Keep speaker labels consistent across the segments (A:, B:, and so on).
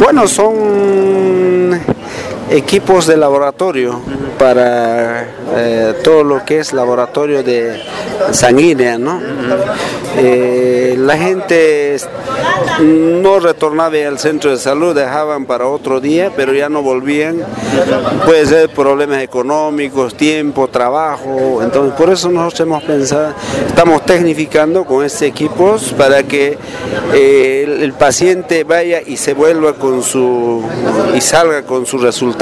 A: Bueno, son equipos de laboratorio para eh, todo lo que es laboratorio de sanguínea, ¿no? Eh, la gente no retornaba al centro de salud, dejaban para otro día, pero ya no volvían. Puede ser problemas económicos, tiempo, trabajo. Entonces, por eso nosotros hemos pensado, estamos tecnificando con estos equipos para que eh, el, el paciente vaya y se vuelva con su y salga con su resultado,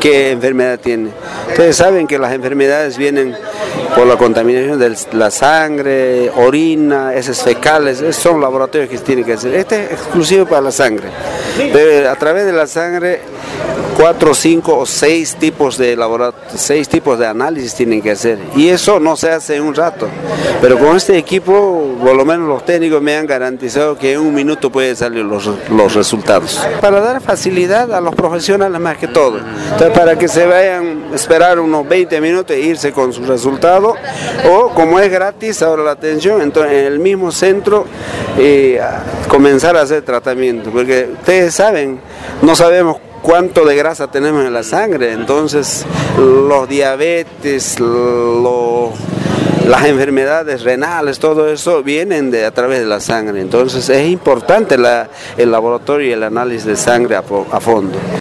A: qué enfermedad tiene. Ustedes saben que las enfermedades vienen por la contaminación de la sangre, orina, heces fecales, son laboratorios que tienen que hacer. Este es exclusivo para la sangre. Pero a través de la sangre cuatro, cinco o seis tipos de seis tipos de análisis tienen que hacer. Y eso no se hace en un rato. Pero con este equipo por lo menos los técnicos me han garantizado que en un minuto pueden salir los, los resultados. Para dar facilidad a los profesionales más que todo. Para que se vayan a esperar unos 20 minutos e irse con su resultado o como es gratis ahora la atención entonces en el mismo centro eh, comenzar a hacer tratamiento. Porque ustedes saben no sabemos cuánto de grasa tenemos en la sangre. Entonces, los diabetes, las enfermedades renales, todo eso vienen de, a través de la sangre. Entonces, es importante la, el laboratorio y el análisis de sangre a, a fondo.